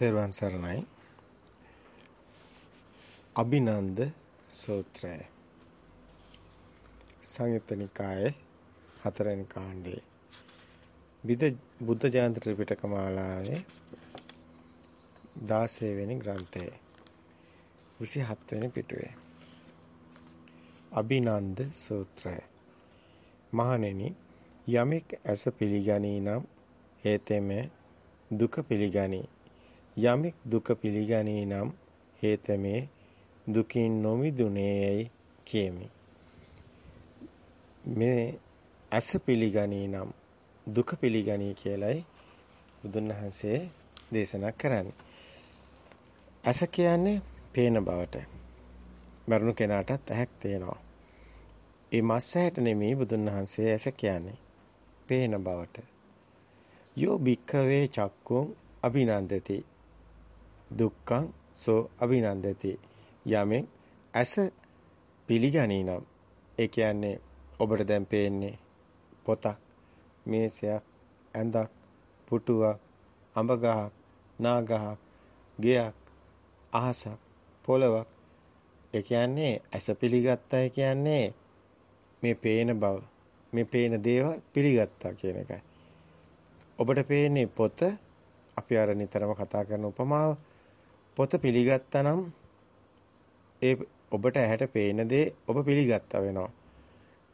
තෙරුවන් සරණයි. අභිනන්ද සූත්‍රය. සංයුත්ත නිකායේ හතරවෙනි කාණ්ඩේ. විද බුද්ධ ජයන්ති ත්‍රිපිටක මාලාවේ 16 වෙනි ග්‍රන්ථයේ 27 වෙනි පිටුවේ. අභිනන්ද සූත්‍රය. මහණෙනි යමෙක් ඇස පිළිගනී නම් හේතෙමේ දුක පිළිගනී. යමෙක් දුක පිළිගනී නම් හේතමේ දුකින් නොමිදුනේයයි කියමි. මේ ඇස පිළිගනී නම් දුක පිළිගනී කියලයි බුදුන් වහන්සේ දේශනා කරන්නේ. ඇස කියන්නේ පේන බවට. මරුණු කෙනාටත් ඇහක් තියෙනවා. ඒ මස් ඇහැට නෙමෙයි බුදුන් වහන්සේ ඇස කියන්නේ. පේන බවට. යෝ භික්ඛවේ චක්කුං අභිනන්දති දුක්ඛං සෝ අභිනන්දති. යමෙන් ඇස පිළිගනී නම් ඒ කියන්නේ ඔබට දැන් පේන්නේ පොතක් මේසයක් ඇඳක් පුටුවක් අඹ ගහක් නා ගහක් ගෙයක් අහසක් පොළවක්. ඒ කියන්නේ ඇස පිළිගත්තයි කියන්නේ මේ පේන බව මේ පේන දේවල් පිළිගත්තා කියන එකයි. ඔබට පේන්නේ පොත අපි අර නිතරම කතා කරන උපමාව. පොත පිළිගත්තා නම් ඒ ඔබට ඇහැට පේන දේ ඔබ පිළිගත්තා වෙනවා.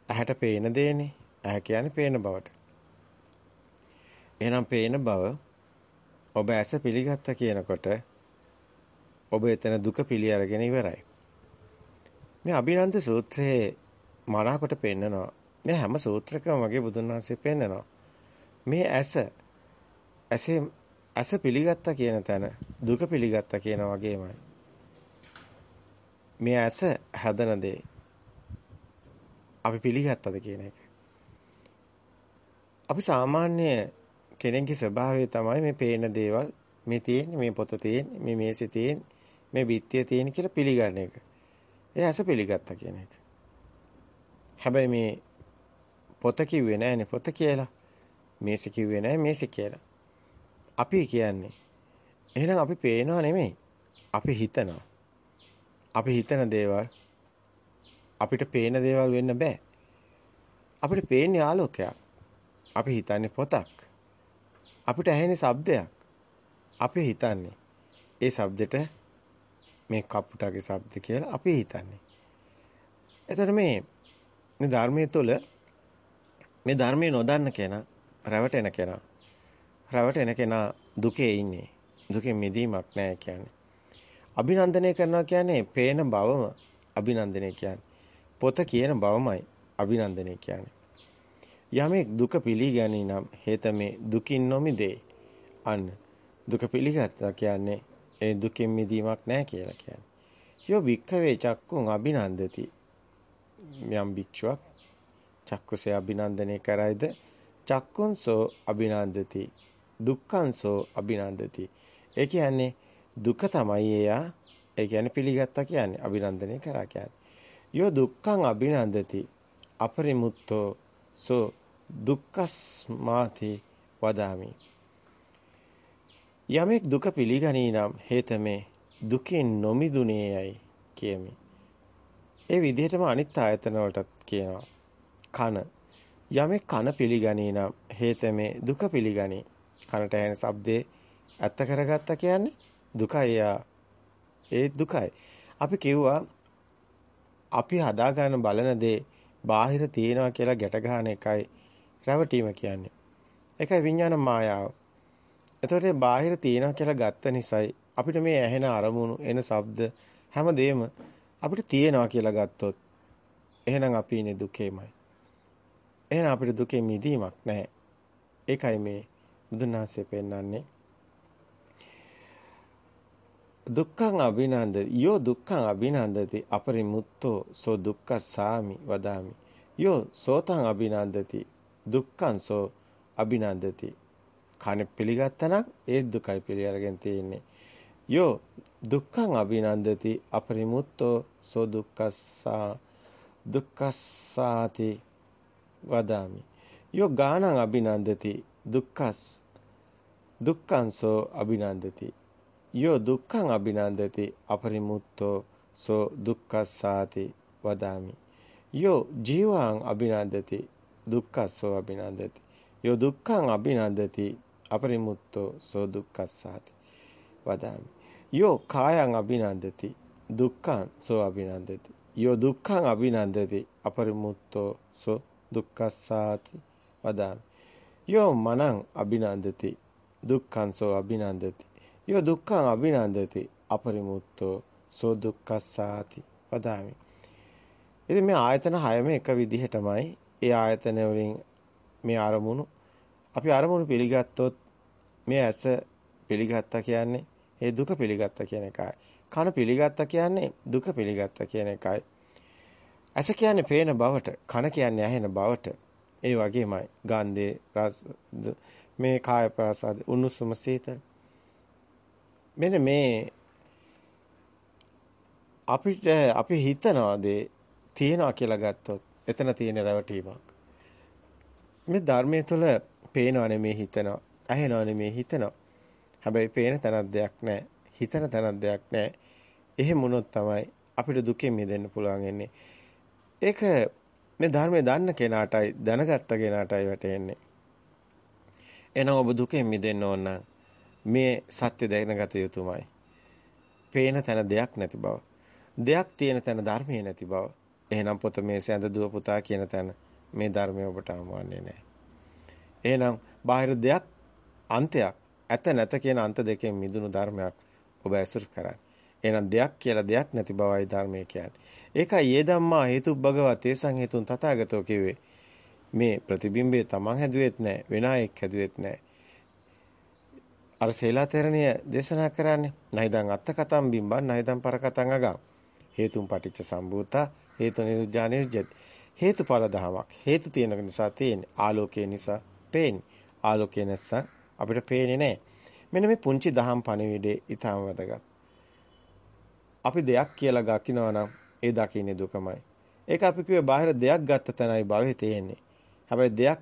ඇහැට පේන දේනේ. ඇහැ කියන්නේ පේන බවට. එහෙනම් පේන බව ඔබ ඇස පිළිගත්තා කියනකොට ඔබ එතන දුක පිළි අරගෙන ඉවරයි. මේ අභිනන්ද සූත්‍රයේ මනාකොට පෙන්නනවා. මේ හැම සූත්‍රකම වගේ බුදුන් වහන්සේ පෙන්නනවා. මේ ඇස ඇසේ ඇස පිළිගත්තා කියන තැන දුක පිළිගත්තා කියන වගේමයි. මේ ඇස හදන දේ අපි පිළිගත්තද කියන එක. අපි සාමාන්‍ය කෙනෙක්ගේ ස්වභාවය තමයි මේ පේන දේවල් මේ තියෙන්නේ මේ පොත තියෙන්නේ මේ මේසෙ තියෙන්නේ මේ බිත්තිය තියෙන්නේ කියලා පිළිගන්න එක. ඒ ඇස පිළිගත්තා කියන එක. හැබැයි මේ පොත කිව්වේ නෑනේ පොත කියලා. මේසෙ කිව්වේ නෑ මේසෙ කියලා. අපි කියන්නේ. එහෙනම් අපි පේනව නෙමෙයි. අපි හිතනවා. අපි හිතන දේවල් අපිට පේන දේවල් වෙන්න බෑ. අපිට පේන්නේ ආලෝකයක්. අපි හිතන්නේ පොතක්. අපිට ඇහෙන්නේ ශබ්දයක්. අපි හිතන්නේ ඒ ශබ්දෙට මේ කපුටගේ ශබ්ද කියලා අපි හිතන්නේ. එතකොට මේ මේ ධර්මයේ තුල මේ ධර්මයේ නොදන්න කෙනා රැවටෙන කෙනා රැවටෙන කෙනා දුකේ ඉන්නේ. දුකෙන් මිදීමක් නැහැ කියන්නේ. අභිනන්දනය කරනවා කියන්නේ පේන බවම අභිනන්දනය කියන්නේ. පොත කියන බවමයි අභිනන්දනය කියන්නේ. යමෙක් දුක පිළිගනී නම් හේතමේ දුකින් නොමිදේ. අන්න දුක පිළිගත්තා කියන්නේ ඒ දුකින් මිදීමක් නැහැ කියලා කියන්නේ. යෝ වික්ඛවේ චක්කුන් අභිනන්දති. යම් භික්ෂුවක් චක්කුසේ අභිනන්දනය කරයිද චක්කුන්සෝ අභිනන්දති දුක්ඛංසෝ අභිනන්දති. ඒ කියන්නේ දුක තමයි එයා ඒ කියන්නේ පිළිගත්තා කියන්නේ අභිනන්දනය කරා කියන්නේ. යෝ දුක්ඛං අභිනන්දති අපරිමුත්තෝ සෝ දුක්ඛස්මාති වදාමි. යමෙක් දුක පිළිගනී නම් හේතමේ දුකින් නොමිදුනේයයි කියමි. ඒ විදිහටම අනිත් ආයතන වලටත් කියනවා. කන යමෙක් කන පිළිගනී නම් හේතමේ දුක පිළිගනී. කනට ඇහෙන ශබ්දේ ඇත්ත කරගත්තා කියන්නේ දුකයි ඒ දුකයි. අපි කිව්වා අපි හදාගන්න බලන දේ බාහිර තියෙනවා කියලා ගැට ගන්න එකයි රැවටීම කියන්නේ. ඒකයි විඥාන මායාව. එතකොට බාහිර තියෙනවා කියලා ගත්ත නිසායි අපිට මේ ඇහෙන අරමුණු එන ශබ්ද හැමදේම අපිට තියෙනවා කියලා ගත්තොත් එහෙනම් අපි ඉන්නේ දුකේමයි. එහෙනම් අපිට දුකේ මිදීමක් නැහැ. ඒකයි මේ බුදුන් වහන්සේ පෙන්වන්නේ දුක්ඛං අභිනන්ද යෝ දුක්ඛං අභිනන්දති අපරිමුත්තෝ සෝ දුක්ඛසාමි වදාමි. යෝ සෝතං අභිනන්දති දුක්ඛං සෝ අභිනන්දති. කන පිළිගත්තනම් ඒ දුකයි පිළිඅරගෙන තියෙන්නේ. යෝ දුක්ඛං අභිනන්දති අපරිමුත්තෝ සෝ දුක්ඛස්සා දුක්ඛස්සාති වදාමි. යෝ ගානං අභිනන්දති දුක්ඛස්. දුක්ඛංසෝ අභිනන්දති. යෝ දුක්ඛං අභිනන්දති අපරිමුත්තෝ සෝ දුක්ඛස්සාති වදාමි. යෝ ජීවං අභිනන්දති දුක්ඛස්සෝ අභිනන්දති. යෝ දුක්ඛං අභිනන්දති අපරිමුත්තෝ සෝ දුක්ඛස්සාති වදාමි. යෝ කායං අභිනන්දති දුක්ඛං සෝ අභිනන්දති. යෝ දුක්ඛං අභිනන්දති අපරිමුත්තෝ සෝ දුක්ඛස්සාති වදාමි. යෝ මනං අභිනන්දති දුක්ඛං සෝ අභිනන්දති යෝ දුක්ඛං අභිනන්දති අපරිමුත්තෝ සෝ දුක්ඛස්සාති වදාමි ඉතින් මේ ආයතන හයම එක විදිහටමයි ඒ ආයතන වලින් මේ අරමුණු අපි අරමුණු පිළිගත්තොත් මේ ඇස පිළිගත්තා කියන්නේ ඒ දුක පිළිගත්තා කියන එකයි. කන පිළිගත්තා කියන්නේ දුක පිළිගත්තා කියන එකයි. ඇස කියන්නේ පේන බවට, කන කියන්නේ ඇහෙන බවට. ඒ වගේමයි ගන්ධේ රස මේ කාය ප්‍රසාද උණුසුම සීතල. මෙන්න මේ අපිට අපි හිතනවා දේ තියනවා කියලා ගත්තොත් එතන තියෙන රැවටීමක්. මේ ධර්මයේ තුල පේනව නෙමේ හිතනවා. ඇහෙනව නෙමේ හිතනවා. හැබැයි පේන තැනක් දෙයක් නැහැ. හිතන තැනක් දෙයක් නැහැ. එහෙම වුණොත් තමයි අපිට දුකෙන් මිදෙන්න පුළුවන් වෙන්නේ. ඒක මේ ධර්මයේ දන්න කෙනාටයි දැනගත්ත කෙනාටයි වැටෙන්නේ. එනවා ඔබ දුකෙන් මිදෙන්න ඕන මේ සත්‍ය දැනගත යුතුමයි. පේන තැන දෙයක් නැති බව. දෙයක් තියෙන තැන ධර්මයේ නැති බව. එහෙනම් පොත මේ සඳ දුව පුතා කියන තැන මේ ධර්මය ඔබට හමුවන්නේ නැහැ. එහෙනම් බාහිර දෙයක් අන්තයක් ඇත නැත කියන අන්ත දෙකෙන් මිදුණු ධර්මයක් ඔබ ඇසුරු කරන්නේ. එහෙනම් දෙයක් කියලා දෙයක් නැති බවයි ධර්මය කියන්නේ. ඒකයි යේ ධම්මා හේතුබ්බගව තේසං හේතුන් තථාගතෝ කිව්වේ. මේ ප්‍රතිබිම්බය තමන් හැදුවෙත් නැහැ වෙන අයෙක් හැදුවෙත් නැහැ. අර සේලාතරණිය දේශනා කරන්නේ නයිදං අත්ත කතම් බිම්බන් නයිදං පර කතං අගම්. හේතුන් පටිච්ච සම්භූතා හේතු නිරුද්ධා නිරුද්ධති. හේතුඵල ධමයක්. හේතු තියෙන නිසා තියෙන්නේ. ආලෝකය නිසා පේන්නේ. ආලෝකය නැත්නම් අපිට පේන්නේ නැහැ. මෙන්න මේ පුංචි දහම් පණිවිඩේ ඊටම වැදගත්. අපි දෙයක් කියලා ගකිනවා නම් ඒ දකින්නේ දුකමයි. ඒක අපි කිව්වේ බාහිර දෙයක් ගත්ත තැනයි භවෙ තියෙන්නේ. හැබැයි දෙයක්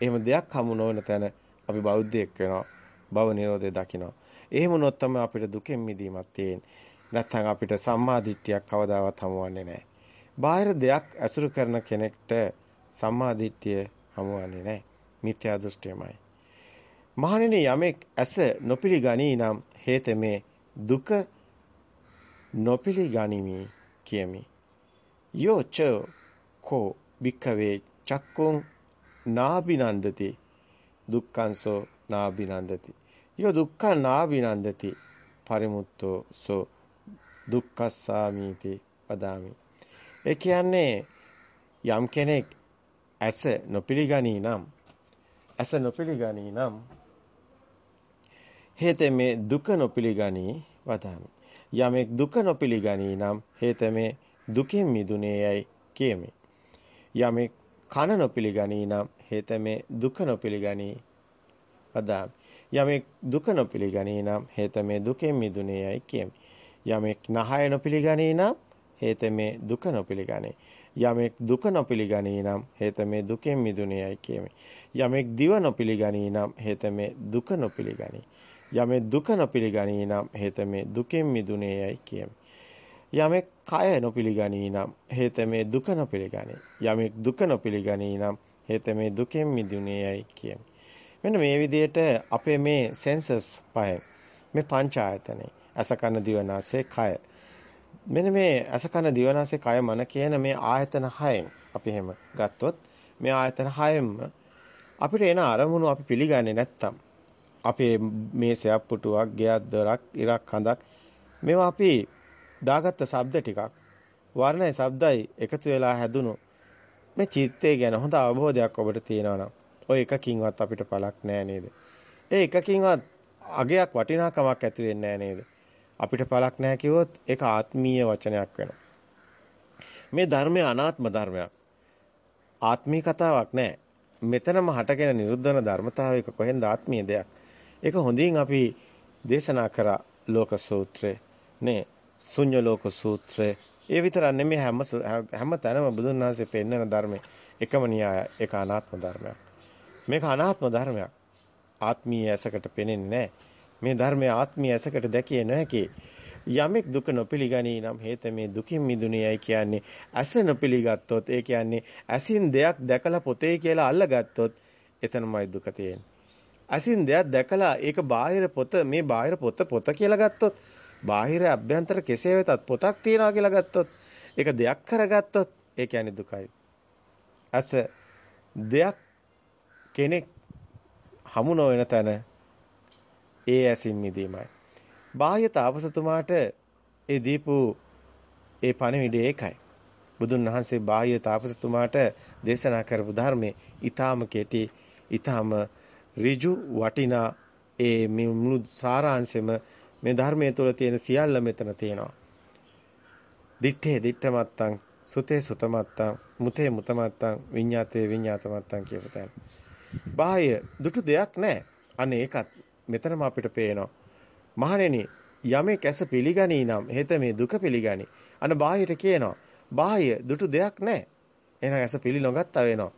එහෙම දෙයක් හමු නොවන තැන අපි බෞද්ධයෙක් වෙනවා. භව නිරෝධය දකිනවා. එහෙම වුණොත් තමයි අපිට දුකෙන් මිදීමක් තියෙන්නේ. නැත්නම් අපිට සම්මා දිට්ඨියක් කවදාවත් හමුවන්නේ නැහැ. බාහිර දෙයක් ඇසුරු කරන කෙනෙක්ට සම්මා දිට්ඨිය හමුවන්නේ නැහැ. මිත්‍යා දෘෂ්ටියමයි. මහණෙනි යමෙක් ඇස නොපිළිගනී නම් හේතමේ දුක නොපිළිගනිමි කියමි. යෝච කෝ භික්ඛවේ චක්කුං නාබිනන්දති දුක්ඛංසෝ නාබිනන්දති. යෝ දුක්ඛං නාබිනන්දති පරිමුත්තෝ සෝ දුක්ඛස්සාමීති වදාමි. ඒ කියන්නේ යම් කෙනෙක් ඇස නොපිළිගනී නම් ඇස නොපිළිගනී නම් හේතෙමේ දුක නොපිළිගනී වදාමි. යමෙක් දුක නොපිළිගනී නම් හේතෙමේ දුකින් මිදුනේ යයි කියමි. යමෙක් කන නොපිළිගනී නම් හේතෙමේ දුක නොපිළිගනී වදාමි. යමෙක් දුක නොපිළිගනී නම් හේතෙමේ දුකෙන් මිදුනේ යයි කියමි. යමෙක් නහය නොපිළිගනී නම් හේතෙමේ දුක නොපිළිගනී. යමෙක් දුක නොපිළිගනී නම් හේතෙමේ දුකෙන් මිදුනේ යයි කියමි. යමෙක් දිව නොපිළිගනී නම් හේතෙමේ දුක නොපිළිගනී. යමෙක් දුක නොපිළිගනී නම් හේතෙමේ දුකෙන් මිදුනේ යයි කියමි. යමෙක් කය නොපිළිගනී නම් හේතෙමේ දුක නොපිළිගනී. යමෙක් දුක නොපිළිගනී නම් හේතෙමේ දුකෙන් මිදුනේ යයි කියමි. මෙන්න මේ විදිහට අපේ මේ සෙන්සස් පහ මේ පංච ආයතනේ අසකන දිවනාසය කය මෙන්න මේ අසකන දිවනාසය කය මන කියන මේ ආයතන හයෙන් අපි එහෙම ගත්තොත් මේ ආයතන හයෙන්ම අපිට එන අරමුණු අපි පිළිගන්නේ නැත්තම් අපේ මේ සයක් පුටුවක්, ගෙයක්, දොරක්, ඉරක්, හඳක් මේවා අපි දාගත්ත ශබ්ද ටිකක් වර්ණයි ශබ්දයි එකතු වෙලා හැදුණු මේ චිත්තය ගැන හොඳ අවබෝධයක් ඔබට තියෙනවා නම් ඔය එකකින්වත් අපිට පළක් නෑ නේද? ඒ එකකින්වත් අගයක් වටිනාකමක් ඇති වෙන්නේ නෑ නේද? අපිට පළක් නෑ කිව්වොත් ඒක ආත්මීය වචනයක් වෙනවා. මේ ධර්මය අනාත්ම ධර්මයක්. ආත්මී කතාවක් නෑ. මෙතනම හටගෙන නිරුද්ධ වෙන ධර්මතාවයක කොහෙන්ද ආත්මීය දෙයක්. ඒක හොඳින් අපි දේශනා කරා ලෝක සූත්‍රේ නේ ශුන්‍ය ලෝක සූත්‍රය. ඒ විතරක් නෙමෙයි හැම හැම තැනම බුදුන් වහන්සේ පෙන්වන ධර්මයේ එකම න්‍යාය ඒක අනාත්ම ධර්මයක්. මේක අනාත්ම ධර්මයක්. ආත්මීය ඇසකට පෙනෙන්නේ නැහැ. මේ ධර්මයේ ආත්මීය ඇසකට දැකිය නොහැකි. යමෙක් දුක නොපිළිගනී නම් හේත මේ දුකින් මිදුණේයි කියන්නේ ඇස නොපිළිගත්තොත් ඒ කියන්නේ ඇසින් දෙයක් දැකලා පොතේ කියලා අල්ලගත්තොත් එතනමයි දුක තියෙන්නේ. ඇසින් දෙයක් දැකලා ඒක බාහිර පොත මේ බාහිර පොත පොත කියලා ගත්තොත් බාහිර අභ්‍යන්තර කෙසේ වෙතත් පොතක් තියනවා කියලා ගත්තොත් ඒක දෙයක් කරගත්තොත් ඒ කියන්නේ දුකයි. ඇස දෙයක් කෙනෙක් හමු නොවන තැන ඒ ඇසින් මිදීමයි. බාහ්‍ය තාපසතුමාට ඒ දීපු ඒ පණිවිඩය ඒකයි. බුදුන් වහන්සේ බාහ්‍ය තාපසතුමාට දේශනා කරපු ධර්මයේ ඊටාම කෙටි ඊටාම ඍජු වටිනා ඒ මුළු සාරාංශෙම මේ ධර්මයේ තුල තියෙන සියල්ල මෙතන තියෙනවා. දිත්තේ දිත්තමත්තං සුතේ සුතමත්තං මුතේ මුතමත්තං විඤ්ඤාතේ විඤ්ඤාතමත්තං කියපු තැන. බාහ්‍ය දුටු දෙයක් නැහැ. අනේ ඒකත් මෙතනම අපිට පේනවා. මහණෙනි යමෙක් ඇස පිළිගනී නම් හෙත මේ දුක පිළිගනි. අන බාහිරට කියනවා. බාහ්‍ය දුටු දෙයක් නැහැ. එහෙනම් ඇස පිළි නොගත්තා වෙනවා.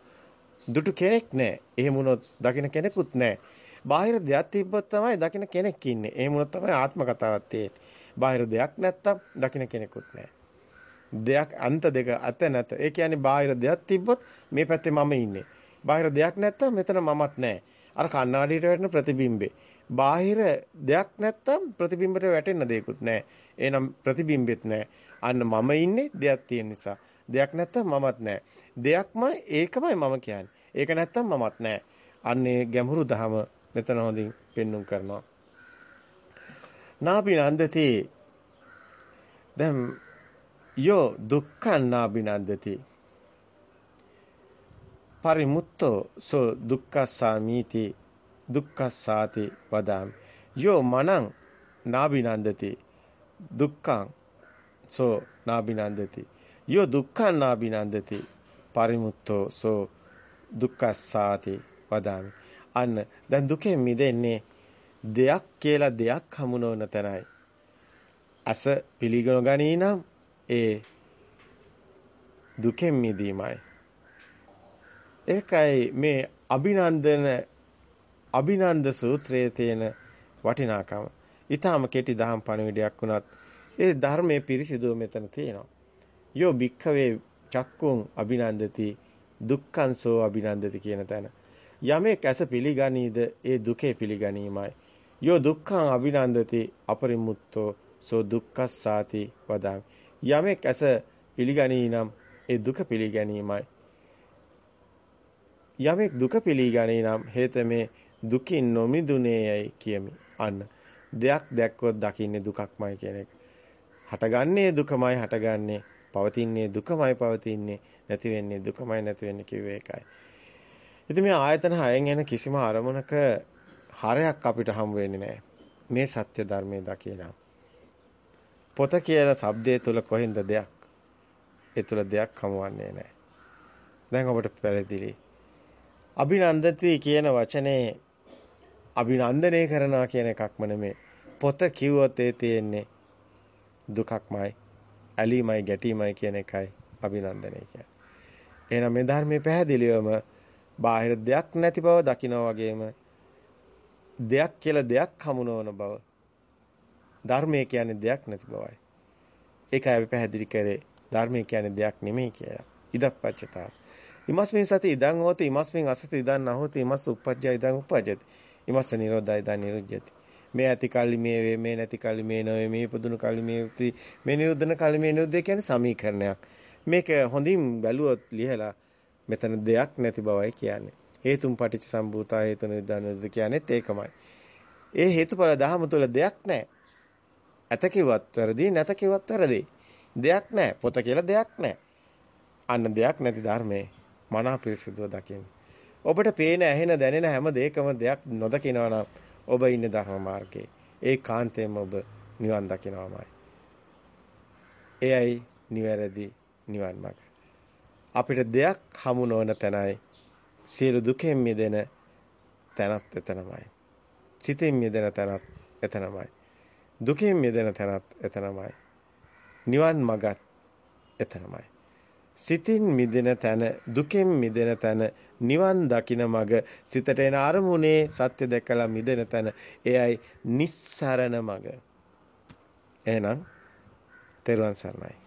දුටු කෙනෙක් නැහැ. එහෙම වුණොත් දකින්න කෙනෙකුත් නැහැ. බාහිර දෙයක් තිබ්බොත් තමයි දකින්න කෙනෙක් ඉන්නේ. එහෙම වුණොත් තමයි ආත්ම කතාවක් තියෙන්නේ. බාහිර දෙයක් නැත්තම් දකින්න කෙනෙකුත් නැහැ. දෙයක් අන්ත දෙක අත නැත. ඒ කියන්නේ බාහිර දෙයක් තිබ්බොත් මේ පැත්තේ මම ඉන්නේ. බාහිර දෙයක් නැත්තම් මෙතන මමත් නැහැ. අර කණ්ණාඩියට වැටෙන ප්‍රතිබිම්බේ. බාහිර දෙයක් නැත්තම් ප්‍රතිබිම්බයට වැටෙන්න දෙයක්වත් නැහැ. එහෙනම් ප්‍රතිබිම්බෙත් නැහැ. අන්න මම ඉන්නේ දෙයක් තියෙන නිසා. දෙයක් නැත්තම් මමත් නැහැ. දෙයක්ම ඒකමයි මම කියන්නේ. ඒක නැත්තම් මමත් නැහැ. අන්නේ ගැඹුරු දහම මෙතන හොඳින් පෙන්눔 කරනවා. නාබිනන්දති දැන් යෝ දුක්ඛං නාබිනන්දති පරිමුත්තෝ සෝ දුක්ඛසාමීති දුක්ඛසාති වදාමි යෝ මනං නාබිනන්දති දුක්ඛං සෝ නාබිනන්දති යෝ දුක්ඛං නාබිනන්දති පරිමුත්තෝ සෝ දුක්ඛසාති වදාමි අන්න දැන් දුකෙන් මිදෙන්නේ දෙයක් කියලා දෙයක් හමු නොවන තැනයි අස පිළිගන ගනී නම් ඒ දුකෙන් මිදීමයි ඒකයි මේ අභිනන්දන අභිනන්ද සූත්‍රයේ තියෙන වටිනාකම. ඊටාම කෙටි දහම් පණිවිඩයක් වුණත් ඒ ධර්මයේ පිරිසිදුව මෙතන තියෙනවා. යෝ භික්ඛවේ චක්කුං අභිනන්දති දුක්ඛංසෝ අභිනන්දති කියන තැන. යමෙක් ඇස පිළිගනීද ඒ දුකේ පිළිගැනීමයි. යෝ දුක්ඛං අභිනන්දති අපරිමුත්තෝ සෝ දුක්ඛස්සාති වදාමි. යමෙක් ඇස පිළිගනී නම් ඒ දුක පිළිගැනීමයි. යමෙක් දුක පිළිගනී නම් හේත මේ දුකින් නොමිදුනේයයි කියමි. අන්න දෙයක් දැක්කොත් දකින්නේ දුකක්මයි කියන එක. හටගන්නේ දුකමයි හටගන්නේ, පවතින්නේ දුකමයි පවතින්නේ, නැති වෙන්නේ දුකමයි නැති වෙන්නේ කිව්වේ ඒකයි. ඉතින් මේ ආයතන හයෙන් එන කිසිම අරමුණක හරයක් අපිට හම් වෙන්නේ නැහැ. මේ සත්‍ය ධර්මයේ දකිනා. පොත කියන shabdය තුල කොහෙන්ද දෙයක්? ඒ තුල දෙයක් හමුවන්නේ නැහැ. දැන් ඔබට පැහැදිලි. අභිනන්දති කියන වචනේ අභිනන්දනය කරනවා කියන එකක්ම නෙමෙයි. පොත කිව්වොත් ඒ තියෙන්නේ දුකක්මයි, ඇලීමයි, ගැටීමයි කියන එකයි අභිනන්දනය කියන්නේ. එහෙනම් මේ ධර්මයේ පැහැදිලිවම බාහිර දෙයක් නැති බව දකිනවා වගේම දෙයක් කියලා දෙයක් හමු නොවන බව ධර්මයේ කියන්නේ දෙයක් නැති බවයි. ඒකයි අපි පැහැදිලි කරේ ධර්මයේ කියන්නේ දෙයක් නෙමෙයි කියලා. ඉදප්පච්චතාව. ඉමස්මින් සති ඉදං හෝති ඉමස්මින් අසති ඉදං නහෝති ඉමස් උප්පජ්ජය ඉදං උපජ්ජති. ඉමස්ස නිරෝධය ඉදං නිරුජ්ජති. මේ ඇති කල්ලි මේ වේ මේ නැති කල්ලි මේ නොවේ මේ පුදුණු කල්ලි මේ උති මේ නිරුද්ධන කල්ලි මේ නිරුද්ධය කියන්නේ සමීකරණයක්. මේක හොඳින් බැලුවොත් ලියලා මෙතන දෙයක් නැති බවයි කියන්නේ. හේතුම් පටිච්ච සම්භූතා හේතු නිදානද කියන්නේත් ඒකමයි. ඒ හේතුඵල දහම තුළ දෙයක් නැහැ. ඇත කිව්වත් වැරදි නැත කිව්වත් වැරදි. දෙයක් නැහැ. පොත කියලා දෙයක් නැහැ. අන්න දෙයක් නැති ධර්මයේ මනා පිරිසිදුව දකින්න. ඔබට පේන ඇහෙන දැනෙන හැම දෙයකම දෙයක් නොදකිනවා නම් ඔබ ඉන්නේ ධර්ම මාර්ගයේ. ඒ කාන්තේම ඔබ නිවන් දකිනවාමයි. එයයි නිවැරදි නිවන් මාර්ගය. අපිට දෙයක් හමු නොවන තැනයි සියලු දුකෙන් මිදෙන තැනත් එතනමයි. සිතෙන් මිදෙන තැනත් එතනමයි. දුකෙන් මිදෙන තැනත් එතනමයි. නිවන් මගත් එතනමයි. සිතින් මිදෙන තැන දුකෙන් මිදෙන තැන නිවන් දකින මග සිතට එන අරමුණේ සත්‍ය දැකලා මිදෙන තැන. එයයි නිස්සරණ මග. එහෙනම් තෙරුවන් සරණයි.